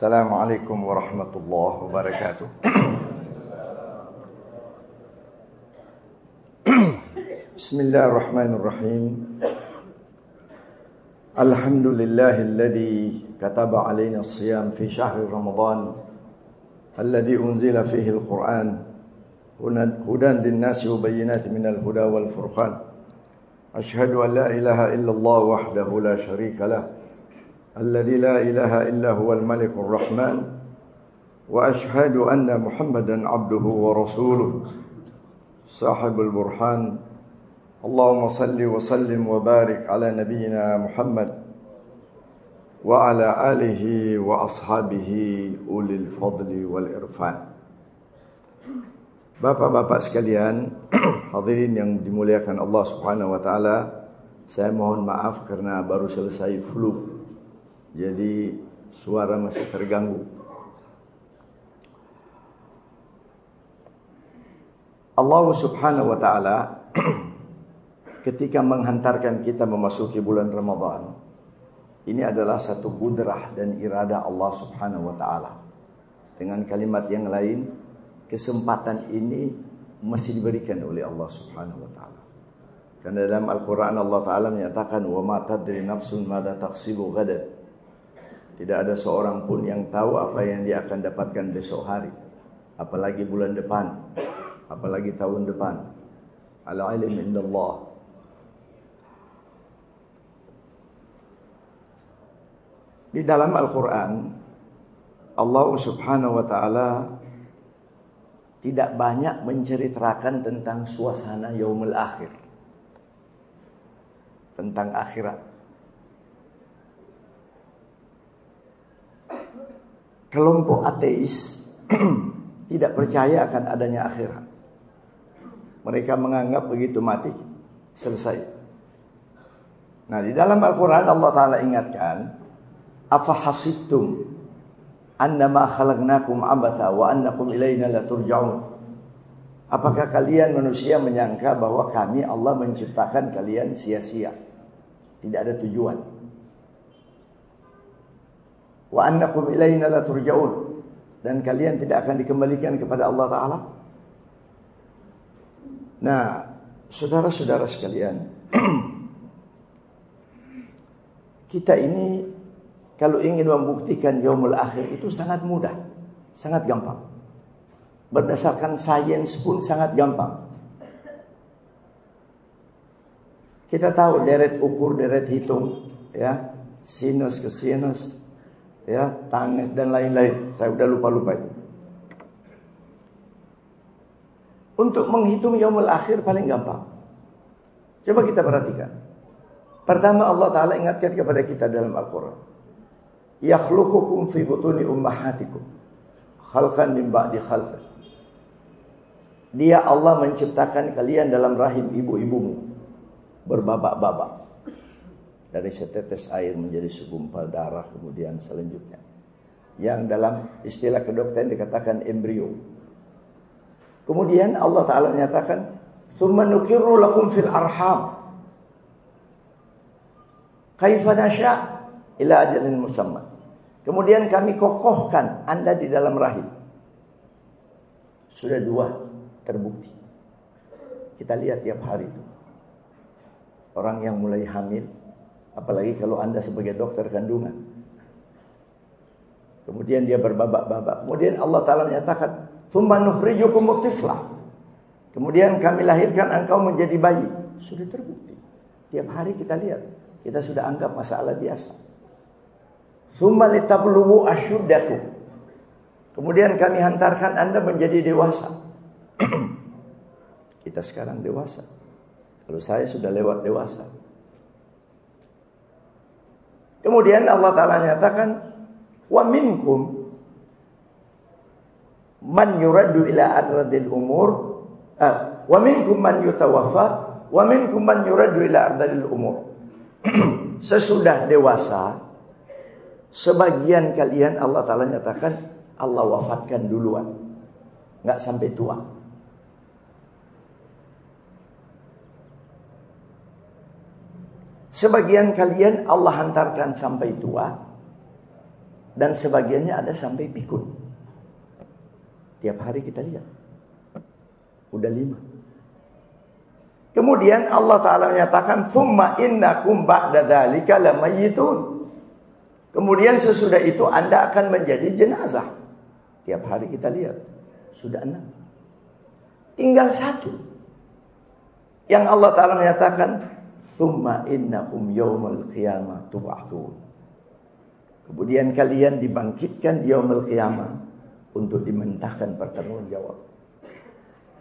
السلام عليكم ورحمة الله وبركاته. بسم الله الرحمن الرحيم. الحمد لله الذي كتب علينا الصيام في شهر رمضان الذي أنزل فيه القرآن هدى للناس وبينات من الهدى والفرقان. أشهد أن لا إله إلا الله وحده لا شريك له. الذي لا إله إلا هو الملك الرحمن وأشهد أن محمدا عبده ورسوله صاحب البرهان اللهم صل وسلم وبارك على نبينا محمد وعلى آله وأصحابه أولي الفضل والإرفان Bapak-bapak sekalian, hadirin yang dimuliakan Allah Subhanahu wa taala, saya mohon maaf karena baru selesai flu. Jadi suara masih terganggu. Allah Subhanahu wa taala ketika menghantarkan kita memasuki bulan Ramadan, ini adalah satu budrah dan irada Allah Subhanahu wa taala. Dengan kalimat yang lain, kesempatan ini masih diberikan oleh Allah Subhanahu wa taala. Karena dalam Al-Qur'an Allah taala menyatakan wa ma tadri nafsun madza taksibu. Tidak ada seorang pun yang tahu apa yang dia akan dapatkan besok hari, apalagi bulan depan, apalagi tahun depan. Al-ilm indallah. Di dalam Al-Qur'an Allah Subhanahu wa taala tidak banyak menceritakan tentang suasana yaumul akhir. Tentang akhirat. Kelompok ateis tidak percaya akan adanya akhirat. Mereka menganggap begitu mati selesai. Nah, di dalam Al-Qur'an Allah taala ingatkan, "Afa hasibtum annama khalaqnakum abatha wa annakum ilaina la turja'un. Apakah kalian manusia menyangka bahwa kami Allah menciptakan kalian sia-sia? Tidak ada tujuan. Wa annakum ilaina la turja'un. Dan kalian tidak akan dikembalikan kepada Allah Ta'ala. Nah, saudara-saudara sekalian. kita ini kalau ingin membuktikan yaumul akhir itu sangat mudah, sangat gampang. Berdasarkan sains pun sangat gampang. Kita tahu deret ukur, deret hitung, ya, sinus ke sinus, ya, tangis dan lain-lain. Saya udah lupa-lupa itu. Untuk menghitung yaumul akhir paling gampang. Coba kita perhatikan. Pertama Allah Ta'ala ingatkan kepada kita dalam Al-Quran yakhluqukum fi butuni ummahatikum khalqan min ba'di khalqan dia Allah menciptakan kalian dalam rahim ibu-ibumu berbabak-babak dari setetes air menjadi segumpal darah kemudian selanjutnya yang dalam istilah kedokteran dikatakan embrio kemudian Allah taala menyatakan nukirru lakum fil arham kaifa nasya ila ajalin musamma Kemudian kami kokohkan Anda di dalam rahim. Sudah dua terbukti. Kita lihat tiap hari itu. Orang yang mulai hamil, apalagi kalau Anda sebagai dokter kandungan. Kemudian dia berbabak-babak. Kemudian Allah Ta'ala menyatakan, Tumma nukhrijukum tiflah. Kemudian kami lahirkan engkau menjadi bayi. Sudah terbukti. Tiap hari kita lihat. Kita sudah anggap masalah biasa. Summa litablughu asyuddakum. Kemudian kami hantarkan Anda menjadi dewasa. Kita sekarang dewasa. Kalau saya sudah lewat dewasa. Kemudian Allah Ta'ala nyatakan, Wa minkum man yuraddu ila ardil umur, ah, wa minkum man yutawaffa, wa minkum man yuraddu ila ardil umur. Sesudah dewasa, Sebagian kalian Allah Ta'ala nyatakan Allah wafatkan duluan. Nggak sampai tua. Sebagian kalian Allah hantarkan sampai tua. Dan sebagiannya ada sampai pikun. Tiap hari kita lihat. Udah lima. Kemudian Allah Ta'ala menyatakan, Thumma innakum ba'da dhalika lamayitun. Kemudian sesudah itu anda akan menjadi jenazah. Tiap hari kita lihat. Sudah enam. Tinggal satu. Yang Allah Ta'ala menyatakan, Thumma innakum yawmal qiyamah tub'atun. Kemudian kalian dibangkitkan di yaumul untuk dimentahkan pertanggungjawab.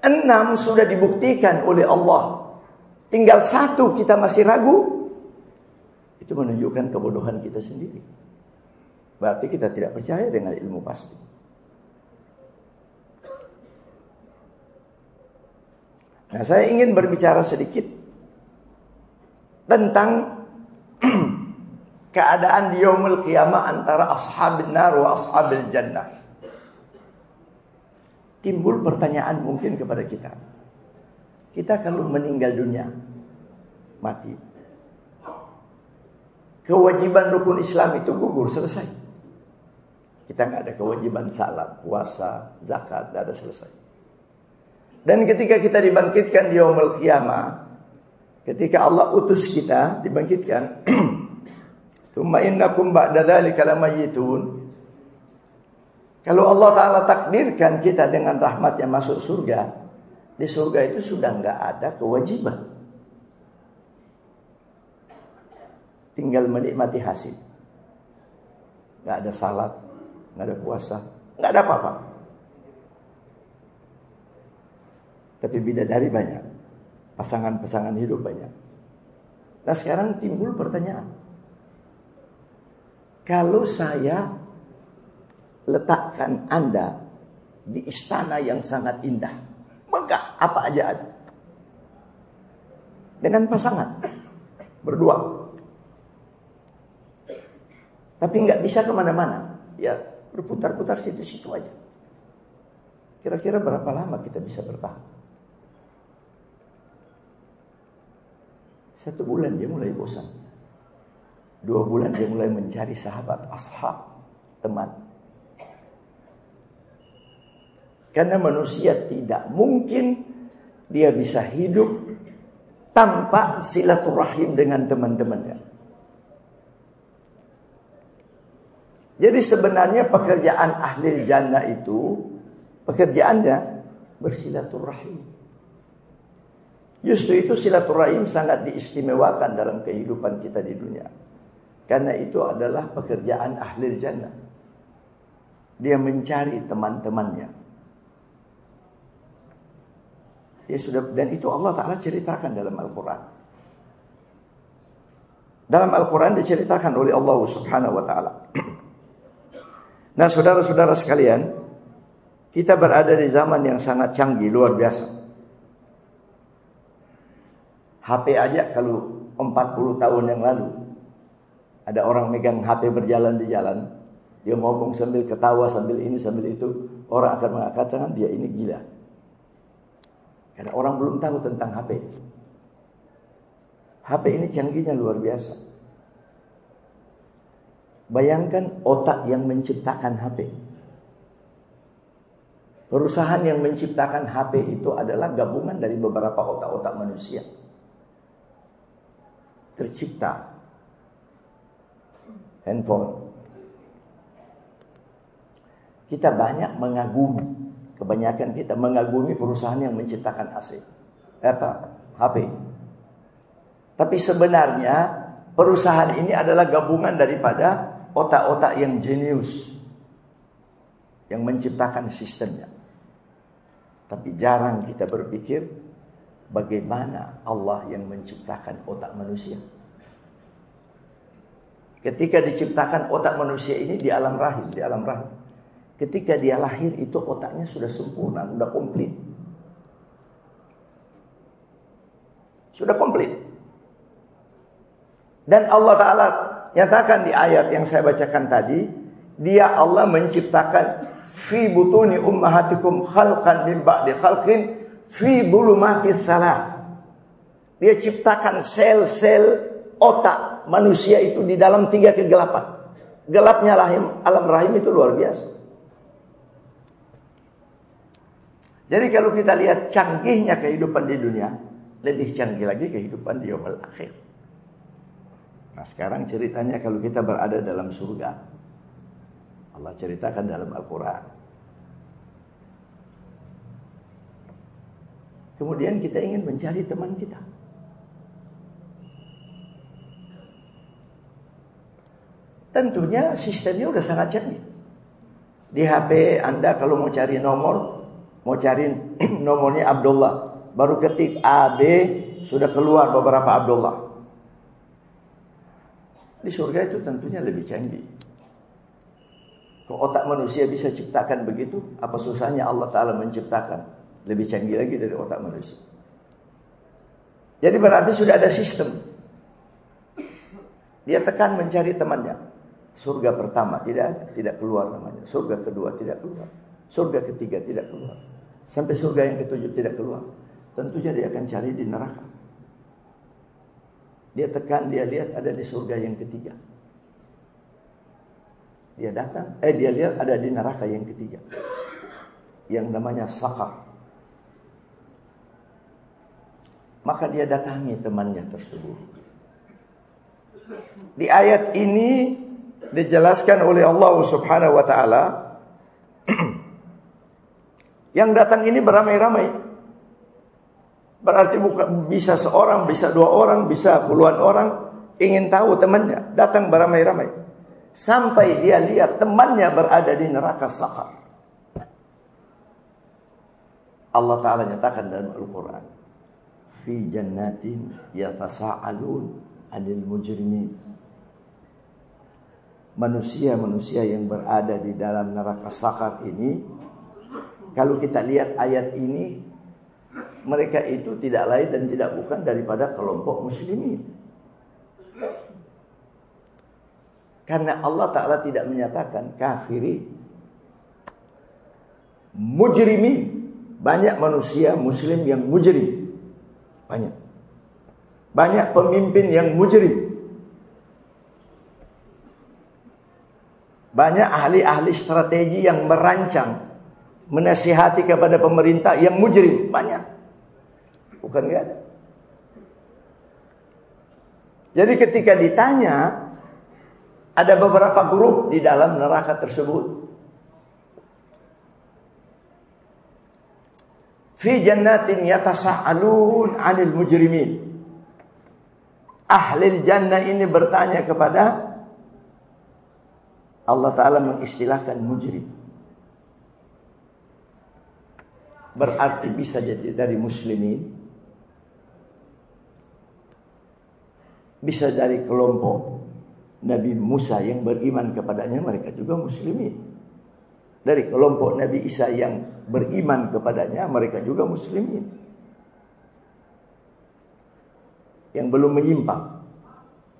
Enam sudah dibuktikan oleh Allah. Tinggal satu kita masih ragu. Itu menunjukkan kebodohan kita sendiri. Berarti kita tidak percaya dengan ilmu pasti. Nah, saya ingin berbicara sedikit tentang keadaan di yaumul qiyamah antara ashabin nar wa ashabil jannah timbul pertanyaan mungkin kepada kita. Kita kalau meninggal dunia, mati. Kewajiban rukun Islam itu gugur, selesai. Kita nggak ada kewajiban salat, puasa, zakat, tidak ada selesai. Dan ketika kita dibangkitkan di yaumul qiyamah, ketika Allah utus kita dibangkitkan, "Tsumma innakum ba'da dzalika lamayitun." Kalau Allah Ta'ala takdirkan kita dengan rahmatnya masuk surga, di surga itu sudah nggak ada kewajiban. Tinggal menikmati hasil. Nggak ada salat, nggak ada puasa, nggak ada apa-apa. Tapi bidadari banyak. Pasangan-pasangan hidup banyak. Nah sekarang timbul pertanyaan. Kalau saya letakkan Anda di istana yang sangat indah. Megah apa aja ada. Dengan pasangan. Berdua. Tapi nggak bisa ke mana-mana. Ya berputar-putar situ-situ aja. Kira-kira berapa lama kita bisa bertahan? Satu bulan dia mulai bosan. Dua bulan dia mulai mencari sahabat, ashab, teman. Karena manusia tidak mungkin dia bisa hidup tanpa silaturahim dengan teman-temannya. Jadi sebenarnya pekerjaan ahli jannah itu pekerjaannya bersilaturahim. Justru itu silaturahim sangat diistimewakan dalam kehidupan kita di dunia. Karena itu adalah pekerjaan ahli jannah. Dia mencari teman-temannya. Ya sudah dan itu Allah Taala ceritakan dalam Al-Qur'an. Dalam Al-Qur'an diceritakan oleh Allah Subhanahu wa taala. Nah, saudara-saudara sekalian, kita berada di zaman yang sangat canggih, luar biasa. HP aja kalau 40 tahun yang lalu ada orang megang HP berjalan di jalan, dia ngomong sambil ketawa sambil ini sambil itu, orang akan mengatakan dia ini gila. Karena orang belum tahu tentang HP. HP ini canggihnya luar biasa. Bayangkan otak yang menciptakan HP. Perusahaan yang menciptakan HP itu adalah gabungan dari beberapa otak-otak manusia. Tercipta handphone. Kita banyak mengagumi Kebanyakan kita mengagumi perusahaan yang menciptakan AC. Apa? HP. Tapi sebenarnya perusahaan ini adalah gabungan daripada otak-otak yang jenius. Yang menciptakan sistemnya. Tapi jarang kita berpikir bagaimana Allah yang menciptakan otak manusia. Ketika diciptakan otak manusia ini di alam rahim, di alam rahim. Ketika dia lahir itu otaknya sudah sempurna, sudah komplit. Sudah komplit. Dan Allah Ta'ala nyatakan di ayat yang saya bacakan tadi, dia Allah menciptakan fi butuni ummahatikum khalqan min ba'di khalqin fi bulumati salah. Dia ciptakan sel-sel otak manusia itu di dalam tiga kegelapan. Gelapnya rahim, alam rahim itu luar biasa. Jadi kalau kita lihat canggihnya kehidupan di dunia, lebih canggih lagi kehidupan di yaumul akhir. Nah sekarang ceritanya kalau kita berada dalam surga. Allah ceritakan dalam Al-Quran. Kemudian kita ingin mencari teman kita. Tentunya sistemnya udah sangat canggih. Di HP Anda kalau mau cari nomor, mau cari nomornya Abdullah, baru ketik A B sudah keluar beberapa Abdullah. Di surga itu tentunya lebih canggih. Kalau otak manusia bisa ciptakan begitu, apa susahnya Allah Ta'ala menciptakan lebih canggih lagi dari otak manusia. Jadi berarti sudah ada sistem. Dia tekan mencari temannya. Surga pertama tidak tidak keluar namanya. Surga kedua tidak keluar. Surga ketiga tidak keluar. Sampai surga yang ketujuh tidak keluar. Tentunya dia akan cari di neraka. Dia tekan, dia lihat ada di surga yang ketiga. Dia datang, eh dia lihat ada di neraka yang ketiga. Yang namanya sakar. Maka dia datangi temannya tersebut. Di ayat ini dijelaskan oleh Allah Subhanahu wa taala yang datang ini beramai-ramai. Berarti bukan bisa seorang, bisa dua orang, bisa puluhan orang ingin tahu temannya, datang beramai-ramai. Sampai dia lihat temannya berada di neraka sakar. Allah Ta'ala nyatakan dalam Al-Quran. Fi jannatin yatasa'alun anil mujrimin. Manusia-manusia yang berada di dalam neraka sakar ini kalau kita lihat ayat ini mereka itu tidak lain dan tidak bukan daripada kelompok muslimin. Karena Allah Ta'ala tidak menyatakan kafiri mujrimin banyak manusia muslim yang mujrim banyak banyak pemimpin yang mujrim Banyak ahli-ahli strategi yang merancang, menasihati kepada pemerintah yang mujrim. Banyak. Bukan enggak ada. Jadi ketika ditanya, ada beberapa grup di dalam neraka tersebut. Fi jannatin yatasa'alun 'anil mujrimin. Ahli jannah ini bertanya kepada Allah Ta'ala mengistilahkan mujrim. Berarti bisa jadi dari muslimin. Bisa dari kelompok Nabi Musa yang beriman kepadanya mereka juga muslimin. Dari kelompok Nabi Isa yang beriman kepadanya mereka juga muslimin. Yang belum menyimpang.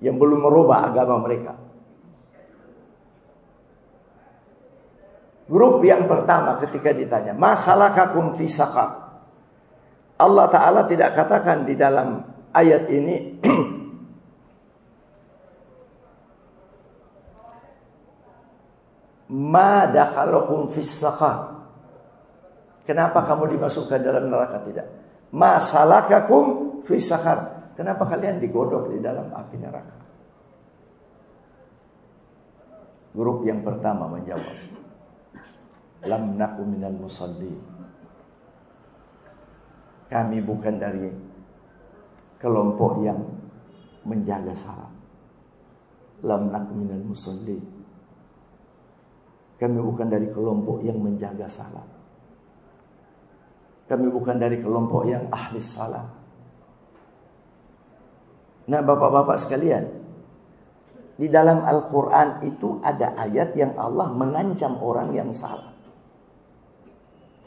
Yang belum merubah agama mereka. Grup yang pertama ketika ditanya, masalah kakum fi Allah Ta'ala tidak katakan di dalam ayat ini Ma dakhalakum fis Kenapa kamu dimasukkan dalam neraka tidak? Masalakakum fis Kenapa kalian digodok di dalam api neraka? Grup yang pertama menjawab lam naku minal musalli. Kami bukan dari kelompok yang menjaga salat. Lam naku minal musalli. Kami bukan dari kelompok yang menjaga salat. Kami bukan dari kelompok yang ahli salat. Nah bapak-bapak sekalian Di dalam Al-Quran itu ada ayat yang Allah mengancam orang yang salah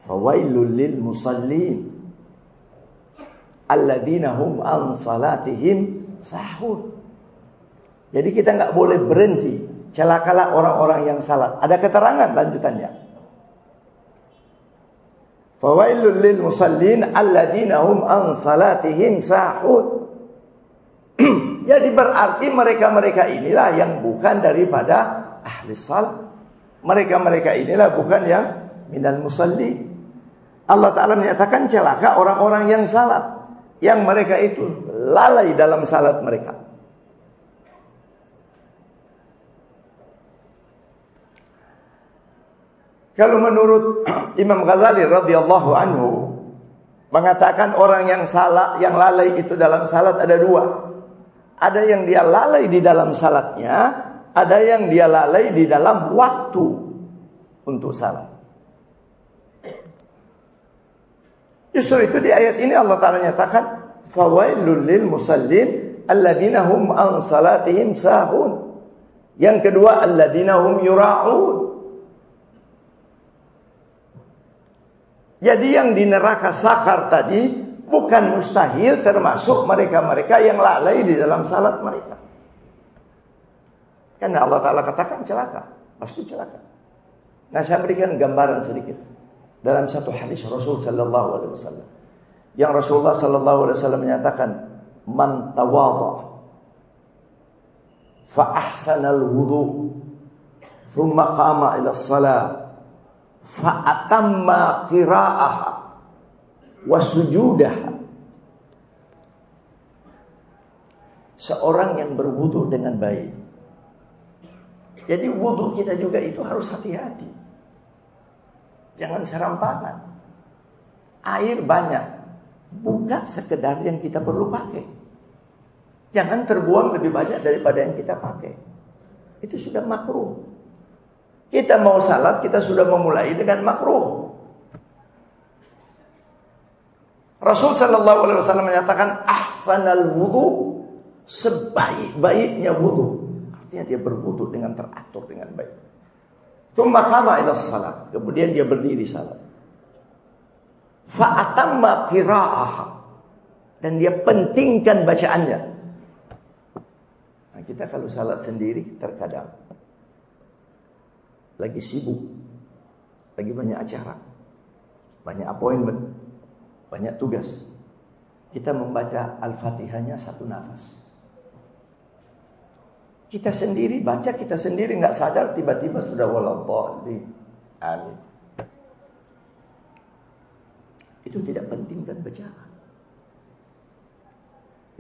fawailul lil musallin alladzina hum an salatihim sahun. Jadi kita nggak boleh berhenti. Celakalah orang-orang yang salat. Ada keterangan lanjutannya. Fawailul lil musallin alladzina hum an salatihim sahun. Jadi berarti mereka-mereka inilah yang bukan daripada ahli salat. Mereka-mereka inilah bukan yang minal musalli. Allah Ta'ala menyatakan celaka orang-orang yang salat. Yang mereka itu lalai dalam salat mereka. Kalau menurut Imam Ghazali radhiyallahu anhu mengatakan orang yang salah, yang lalai itu dalam salat ada dua. Ada yang dia lalai di dalam salatnya, ada yang dia lalai di dalam waktu untuk salat. Justru itu di ayat ini Allah Taala nyatakan fawailul lil musallin alladzina hum an salatihim sahun. Yang kedua alladzina hum yura'un. Jadi yang di neraka sakar tadi bukan mustahil termasuk mereka-mereka yang lalai di dalam salat mereka. Karena Allah Ta'ala katakan celaka. Pasti celaka. Nah saya berikan gambaran sedikit. Dalam satu hadis Rasul Sallallahu Alaihi Wasallam. Yang Rasulullah Sallallahu Alaihi Wasallam menyatakan. Man tawadha. Fa ahsana al-wudu. Thumma qama ila salat fa'atamma qira'aha wa sujudaha. Seorang yang berwudu dengan baik. Jadi wudu kita juga itu harus hati-hati. Jangan serampangan. Air banyak. Bukan sekedar yang kita perlu pakai. Jangan terbuang lebih banyak daripada yang kita pakai. Itu sudah makruh kita mau salat, kita sudah memulai dengan makruh. Rasul Shallallahu Alaihi Wasallam menyatakan ahsanal wudu sebaik-baiknya wudu. Artinya dia berwudu dengan teratur dengan baik. Tumma kama ila salat. Kemudian dia berdiri salat. Fa'atamma qira'aha. Dan dia pentingkan bacaannya. Nah, kita kalau salat sendiri terkadang lagi sibuk, lagi banyak acara, banyak appointment, banyak tugas. Kita membaca Al-Fatihahnya satu nafas. Kita sendiri baca, kita sendiri nggak sadar tiba-tiba sudah di Amin. Itu tidak penting kan bacaan.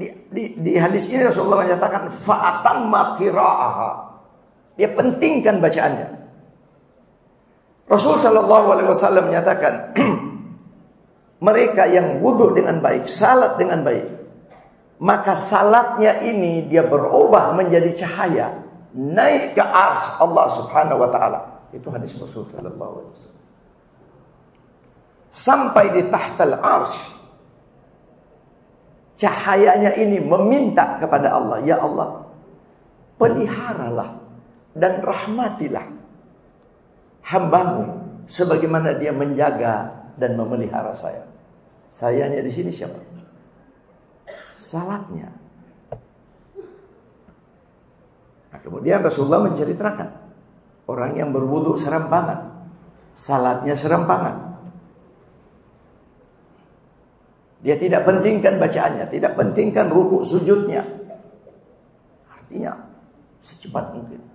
Di, di, di hadis ini Rasulullah menyatakan fa'atam qira'aha. Dia pentingkan bacaannya. Rasul Shallallahu Alaihi Wasallam menyatakan mereka yang wudhu dengan baik, salat dengan baik, maka salatnya ini dia berubah menjadi cahaya naik ke ars Allah Subhanahu Wa Taala. Itu hadis Rasul Shallallahu Alaihi Wasallam. Sampai di tahtal ars, cahayanya ini meminta kepada Allah, ya Allah, peliharalah dan rahmatilah hambamu sebagaimana dia menjaga dan memelihara saya. Sayanya di sini siapa? Salatnya. Nah, kemudian Rasulullah menceritakan orang yang berwudu serampangan, salatnya serampangan. Dia tidak pentingkan bacaannya, tidak pentingkan ruku sujudnya. Artinya secepat mungkin.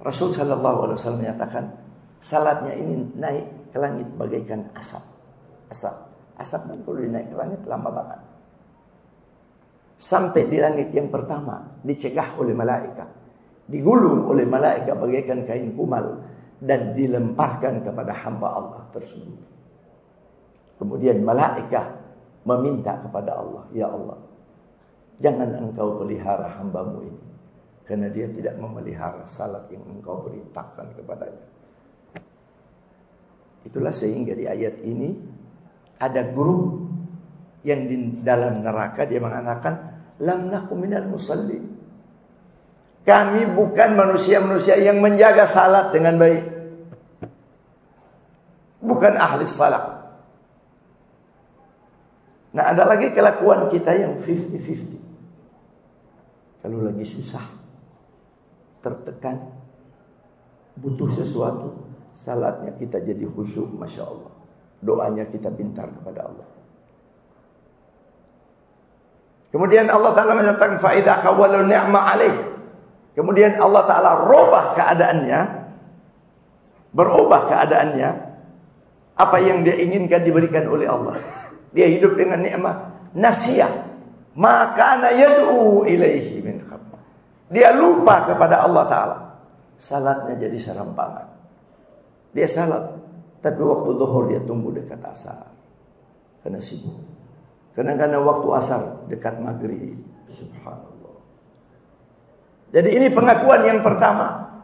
Rasul Shallallahu Alaihi Wasallam menyatakan salatnya ini naik ke langit bagaikan asap. Asap, asap kan kalau naik ke langit lama banget. Sampai di langit yang pertama dicegah oleh malaikat, digulung oleh malaikat bagaikan kain kumal dan dilemparkan kepada hamba Allah tersebut. Kemudian malaikat meminta kepada Allah, ya Allah, jangan engkau pelihara hambamu ini karena dia tidak memelihara salat yang engkau beritakan kepadanya. Itulah sehingga di ayat ini ada grup yang di dalam neraka dia mengatakan lam nakum minal musalli. Kami bukan manusia-manusia yang menjaga salat dengan baik. Bukan ahli salat. Nah ada lagi kelakuan kita yang 50-50. Kalau lagi susah tertekan, butuh sesuatu, salatnya kita jadi khusyuk, masya Allah. Doanya kita pintar kepada Allah. Kemudian Allah Taala menyatakan faida kawalu ni'ma alaih. Kemudian Allah Ta'ala robah keadaannya. Berubah keadaannya. Apa yang dia inginkan diberikan oleh Allah. Dia hidup dengan nikmat. Nasiyah. Maka yad'u ilaihi Dia lupa kepada Allah Ta'ala. Salatnya jadi serampangan. Dia salat. Tapi waktu duhur dia tunggu dekat asar. Karena sibuk. Kadang-kadang waktu asar dekat maghrib. Subhanallah. Jadi ini pengakuan yang pertama.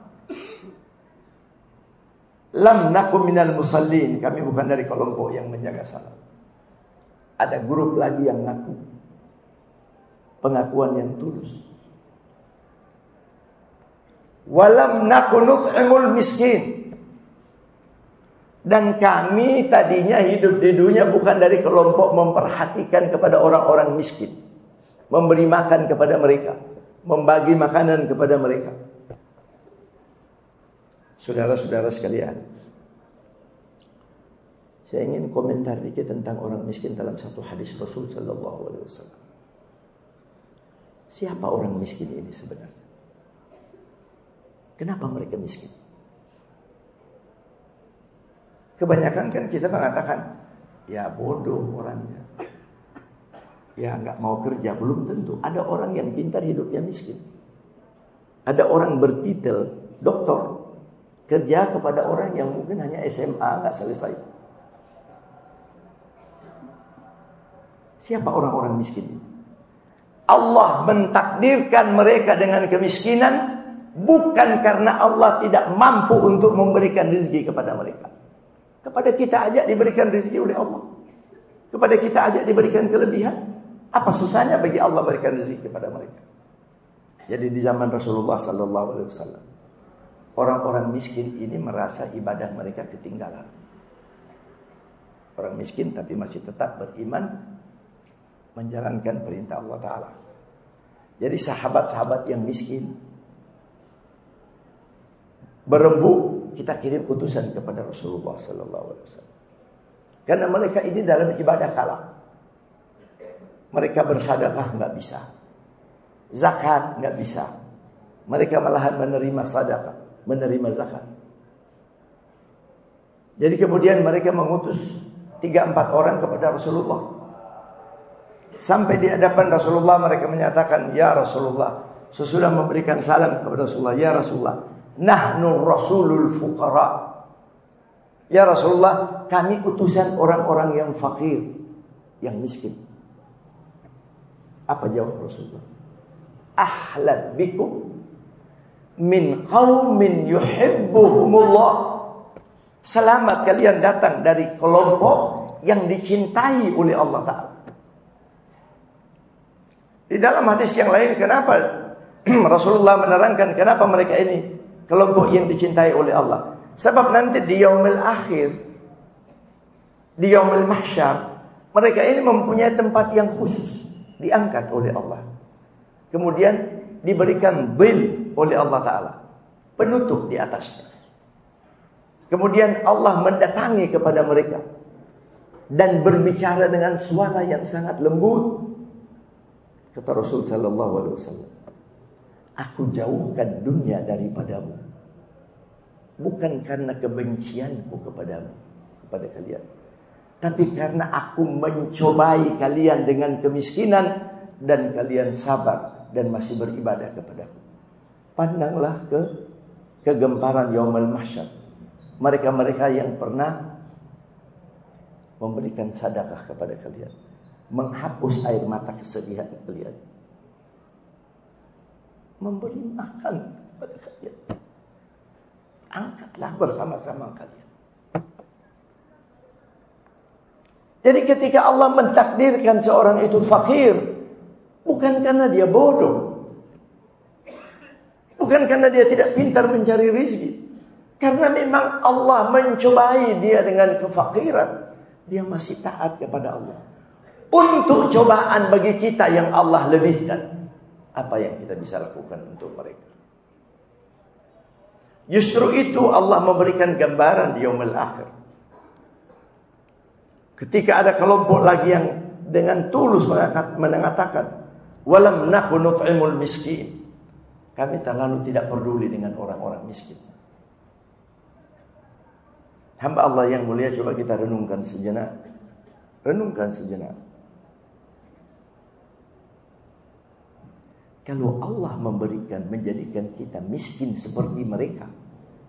Lam naku minal musallin. Kami bukan dari kelompok yang menjaga salat. Ada grup lagi yang ngaku. Pengakuan yang tulus. Walam naku nut'imul miskin. Dan kami tadinya hidup di dunia bukan dari kelompok memperhatikan kepada orang-orang miskin. Memberi makan kepada mereka. Membagi makanan kepada mereka. Saudara-saudara sekalian. Saya ingin komentar dikit tentang orang miskin dalam satu hadis Rasul sallallahu alaihi wasallam. Siapa orang miskin ini sebenarnya? Kenapa mereka miskin? Kebanyakan kan kita mengatakan, ya bodoh orangnya. Ya nggak mau kerja, belum tentu. Ada orang yang pintar hidupnya miskin. Ada orang bertitel doktor kerja kepada orang yang mungkin hanya SMA nggak selesai. Siapa orang-orang miskin? Allah mentakdirkan mereka dengan kemiskinan bukan karena Allah tidak mampu untuk memberikan rezeki kepada mereka. Kepada kita aja diberikan rezeki oleh Allah. Kepada kita aja diberikan kelebihan. Apa susahnya bagi Allah berikan rezeki kepada mereka? Jadi di zaman Rasulullah sallallahu alaihi wasallam Orang-orang miskin ini merasa ibadah mereka ketinggalan. Orang miskin tapi masih tetap beriman menjalankan perintah Allah Ta'ala. Jadi sahabat-sahabat yang miskin berembuk kita kirim utusan kepada Rasulullah Sallallahu Alaihi Wasallam. Karena mereka ini dalam ibadah kalah. Mereka bersadaqah nggak bisa, zakat nggak bisa. Mereka malahan menerima sadaqah menerima zakat. Jadi kemudian mereka mengutus tiga empat orang kepada Rasulullah. Sampai di hadapan Rasulullah mereka menyatakan, Ya Rasulullah, sesudah memberikan salam kepada Rasulullah, Ya Rasulullah, nahnu rasulul fuqara. Ya Rasulullah, kami utusan orang-orang yang fakir, yang miskin. Apa jawab Rasulullah? Ahlan bikum min qaumin yuhibbuhumullah. Selamat kalian datang dari kelompok yang dicintai oleh Allah Ta'ala. Di dalam hadis yang lain, kenapa Rasulullah menerangkan kenapa mereka ini kelompok yang dicintai oleh Allah? Sebab nanti di yaumil akhir, di yaumil mahsyar, mereka ini mempunyai tempat yang khusus diangkat oleh Allah. Kemudian diberikan bil oleh Allah Ta'ala. Penutup di atasnya. Kemudian Allah mendatangi kepada mereka. Dan berbicara dengan suara yang sangat lembut. Kata Rasul Sallallahu Alaihi Wasallam. Aku jauhkan dunia daripadamu. Bukan karena kebencianku kepadamu. Kepada kalian. Tapi karena aku mencobai kalian dengan kemiskinan. Dan kalian sabar dan masih beribadah kepadaku. Pandanglah ke kegemparan yaumul mahsyar. Mereka-mereka yang pernah memberikan sedekah kepada kalian, menghapus air mata kesedihan kalian. Memberi makan kepada kalian. Angkatlah bersama-sama kalian. Jadi ketika Allah mentakdirkan seorang itu fakir, bukan karena dia bodoh, Bukan karena dia tidak pintar mencari rizki. Karena memang Allah mencobai dia dengan kefakiran. Dia masih taat kepada Allah. Untuk cobaan bagi kita yang Allah lebihkan. Apa yang kita bisa lakukan untuk mereka. Justru itu Allah memberikan gambaran di yaumil akhir. Ketika ada kelompok lagi yang dengan tulus mengatakan, walam nahu nut'imul miskin. Kami terlalu tidak peduli dengan orang-orang miskin. Hamba Allah yang mulia coba kita renungkan sejenak. Renungkan sejenak. Kalau Allah memberikan, menjadikan kita miskin seperti mereka,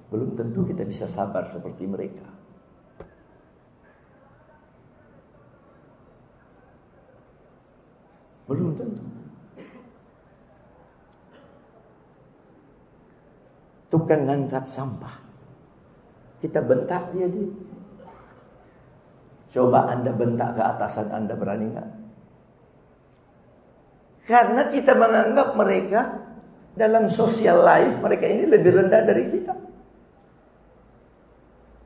belum tentu kita bisa sabar seperti mereka. Belum tentu. Tukang ngangkat sampah. Kita bentak dia di. Coba anda bentak ke atasan anda berani nggak? Karena kita menganggap mereka dalam social life mereka ini lebih rendah dari kita.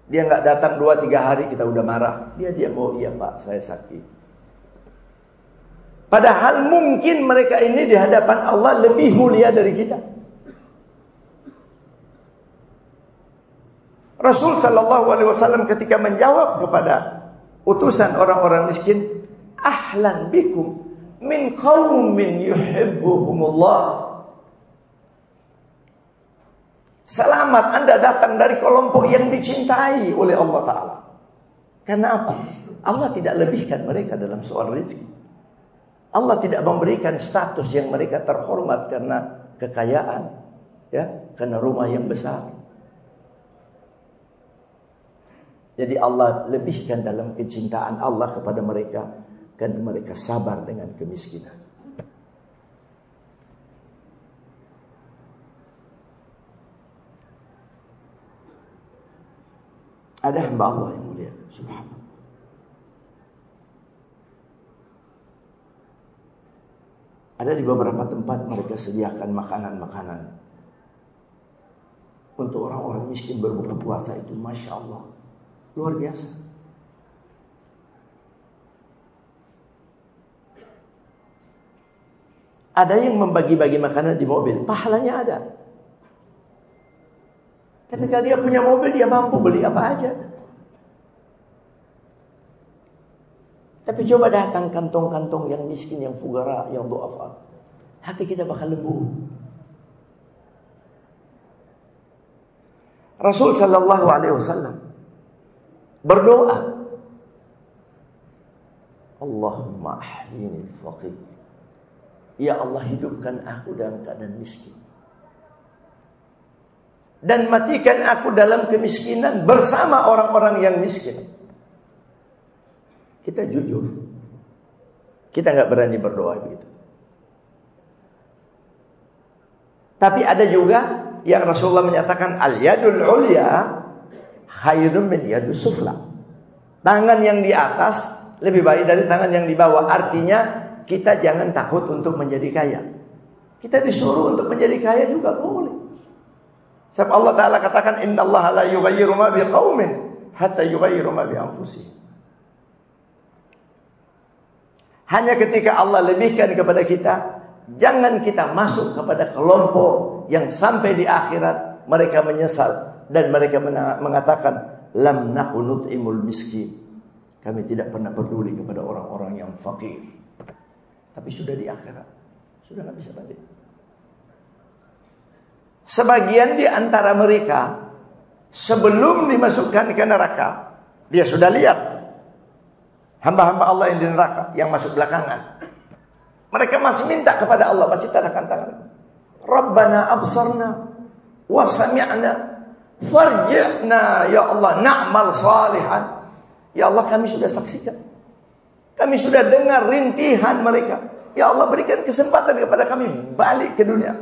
Dia nggak datang dua tiga hari kita udah marah. Dia dia mau iya pak saya sakit. Padahal mungkin mereka ini di hadapan Allah lebih mulia dari kita. Rasul sallallahu alaihi wasallam ketika menjawab kepada utusan orang-orang miskin, "Ahlan bikum min qaumin yuhibbuhumullah." Selamat Anda datang dari kelompok yang dicintai oleh Allah taala. Karena apa? Allah tidak lebihkan mereka dalam soal rezeki. Allah tidak memberikan status yang mereka terhormat karena kekayaan, ya, karena rumah yang besar. Jadi Allah lebihkan dalam kecintaan Allah kepada mereka karena mereka sabar dengan kemiskinan. Ada hamba Allah yang mulia, subhanallah. Ada di beberapa tempat mereka sediakan makanan-makanan. Untuk orang-orang miskin berbuka puasa itu Masya Allah. Luar biasa. Ada yang membagi-bagi makanan di mobil. Pahalanya ada. Kalau dia punya mobil, dia mampu beli apa aja. Tapi coba datang kantong-kantong yang miskin, yang fugara, yang doafa. Hati kita bakal lembut. Rasul Shallallahu Alaihi Wasallam berdoa, Allahumma ahyini faqir. Ya Allah hidupkan aku dalam keadaan miskin. Dan matikan aku dalam kemiskinan bersama orang-orang yang miskin. Kita jujur. Kita nggak berani berdoa begitu. Tapi ada juga yang Rasulullah menyatakan al yadul ulya khairun min yadus sufla. Tangan yang di atas lebih baik dari tangan yang di bawah. Artinya kita jangan takut untuk menjadi kaya. Kita disuruh untuk menjadi kaya juga boleh. Sebab Allah Taala katakan Inna Allah la yughayyiru ma biqaumin hatta yughayyiru ma bi anfusihim. Hanya ketika Allah lebihkan kepada kita, jangan kita masuk kepada kelompok yang sampai di akhirat mereka menyesal dan mereka mengatakan lam nakunut imul miskin. Kami tidak pernah peduli kepada orang-orang yang fakir. Tapi sudah di akhirat, sudah nggak bisa balik. Sebagian di antara mereka sebelum dimasukkan ke neraka, dia sudah lihat Hamba-hamba Allah yang di neraka, yang masuk belakangan. Mereka masih minta kepada Allah, masih tadakan tangan. Rabbana absarna wa sami'na farji'na ya Allah na'mal salihan. Ya Allah kami sudah saksikan. Kami sudah dengar rintihan mereka. Ya Allah berikan kesempatan kepada kami balik ke dunia.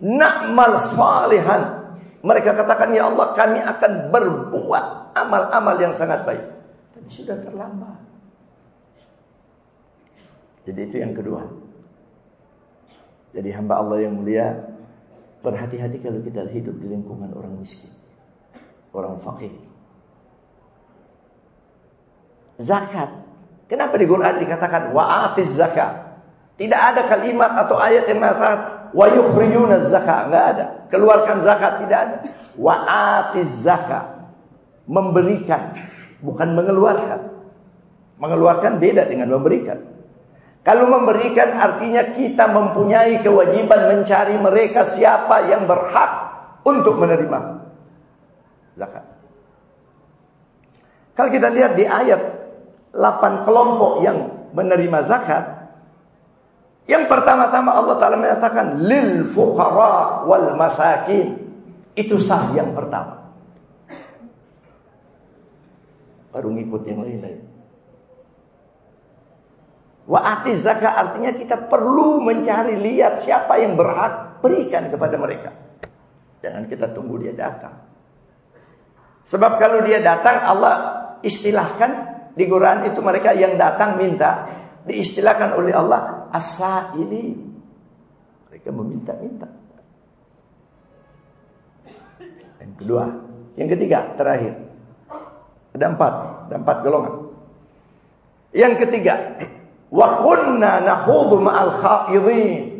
Na'mal salihan. Mereka katakan, Ya Allah kami akan berbuat amal-amal yang sangat baik. Tapi sudah terlambat. Jadi itu yang kedua. Jadi hamba Allah yang mulia, berhati-hati kalau kita hidup di lingkungan orang miskin. Orang fakir. Zakat. Kenapa di Quran dikatakan wa'atiz zakat? Tidak ada kalimat atau ayat yang mengatakan wa yukhrijuna zakat enggak ada. Keluarkan zakat tidak ada. Wa atiz zakat. Memberikan bukan mengeluarkan. Mengeluarkan beda dengan memberikan. Kalau memberikan artinya kita mempunyai kewajiban mencari mereka siapa yang berhak untuk menerima zakat. Kalau kita lihat di ayat 8 kelompok yang menerima zakat, yang pertama-tama Allah Ta'ala menyatakan lil fuqara wal masakin. Itu sah yang pertama. Baru ngikut yang lain-lain. Wa ati zakat artinya kita perlu mencari lihat siapa yang berhak berikan kepada mereka. Jangan kita tunggu dia datang. Sebab kalau dia datang Allah istilahkan di Quran itu mereka yang datang minta diistilahkan oleh Allah asa ini. Mereka meminta-minta. Yang kedua, yang ketiga, terakhir. Ada empat, ada empat golongan. Yang ketiga, Wa kunna nakhudhu ma'al khaidin.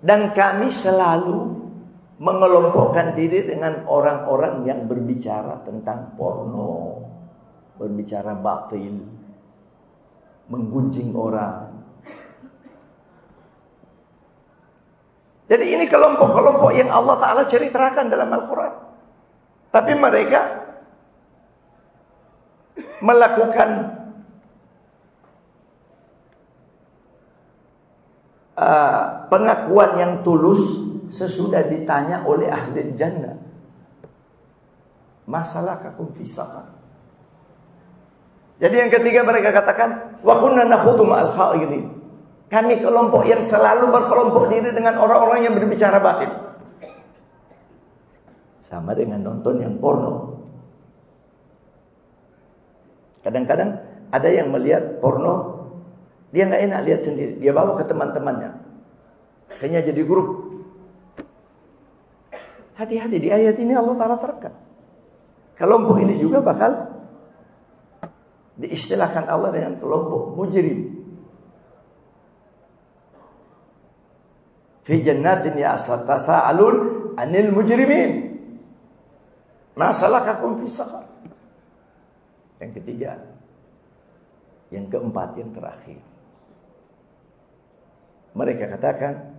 Dan kami selalu mengelompokkan diri dengan orang-orang yang berbicara tentang porno, berbicara batil, menggunjing orang. Jadi ini kelompok-kelompok yang Allah Ta'ala ceritakan dalam Al-Quran. Tapi mereka melakukan uh, pengakuan yang tulus sesudah ditanya oleh ahli jannah. Masalah kakum fisaka. Jadi yang ketiga mereka katakan wa kunna nakhudu ma'al kha'irin. Kami kelompok yang selalu berkelompok diri dengan orang-orang yang berbicara batin. Sama dengan nonton yang porno. Kadang-kadang ada yang melihat porno, dia nggak enak lihat sendiri, dia bawa ke teman-temannya. Kayaknya jadi grup. Hati-hati di ayat ini Allah Taala terangkan. Kelompok ini juga bakal diistilahkan Allah dengan kelompok mujrim. Fi jannatin ya tasa'alun anil mujrimin. Masalah kakum fi yang ketiga. Yang keempat, yang terakhir. Mereka katakan,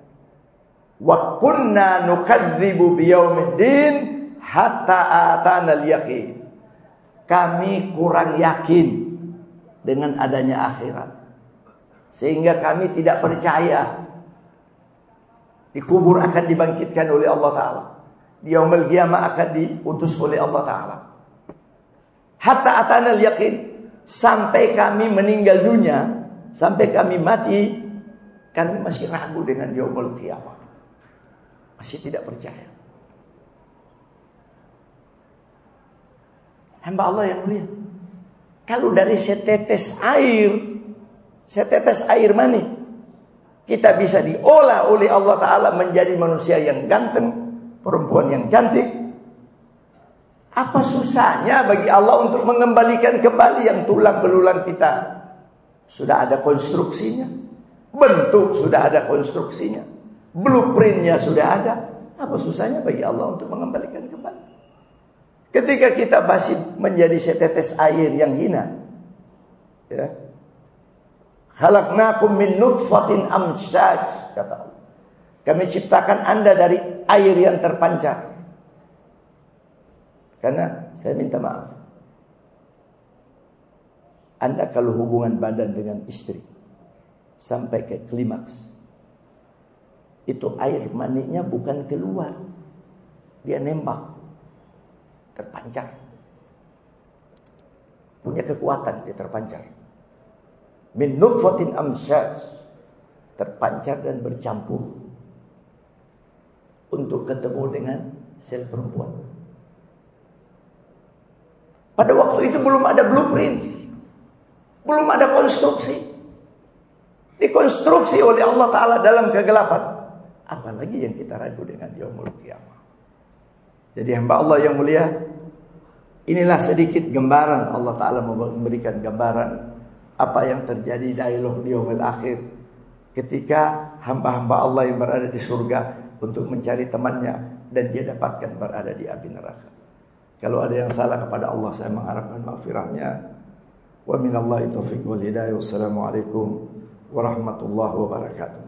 Wa kunna nukadzibu biyaumiddin hatta atana al-yaqin. Kami kurang yakin dengan adanya akhirat. Sehingga kami tidak percaya dikubur akan dibangkitkan oleh Allah Ta'ala. Di yaumil qiyamah akan diutus oleh Allah Ta'ala. Hatta atana yakin sampai kami meninggal dunia, sampai kami mati, kami masih ragu dengan yaumul qiyamah. Masih tidak percaya. Hamba Allah yang mulia. Kalau dari setetes air, setetes air mani, kita bisa diolah oleh Allah Ta'ala menjadi manusia yang ganteng, perempuan yang cantik, apa susahnya bagi Allah untuk mengembalikan kembali yang tulang belulang kita? Sudah ada konstruksinya. Bentuk sudah ada konstruksinya. Blueprintnya sudah ada. Apa susahnya bagi Allah untuk mengembalikan kembali? Ketika kita masih menjadi setetes air yang hina. Ya. Khalaqnakum min nutfatin amsyaj kata Allah. Kami ciptakan Anda dari air yang terpancar. Karena saya minta maaf. Anda kalau hubungan badan dengan istri sampai ke klimaks, itu air maninya bukan keluar, dia nembak, terpancar, punya kekuatan dia terpancar. Min nutfatin terpancar dan bercampur untuk ketemu dengan sel perempuan. Pada waktu itu belum ada blueprint. Belum ada konstruksi. Dikonstruksi oleh Allah Ta'ala dalam kegelapan. Apalagi yang kita ragu dengan yaumul qiyamah. Jadi hamba Allah yang mulia. Inilah sedikit gambaran Allah Ta'ala memberikan gambaran. Apa yang terjadi di yaumul akhir. Ketika hamba-hamba Allah yang berada di surga. Untuk mencari temannya. Dan dia dapatkan berada di api neraka. Kalau ada yang salah kepada Allah saya mengharapkan maghfirahnya. Wa minallahi taufiq wal hidayah. Wassalamualaikum warahmatullahi wabarakatuh.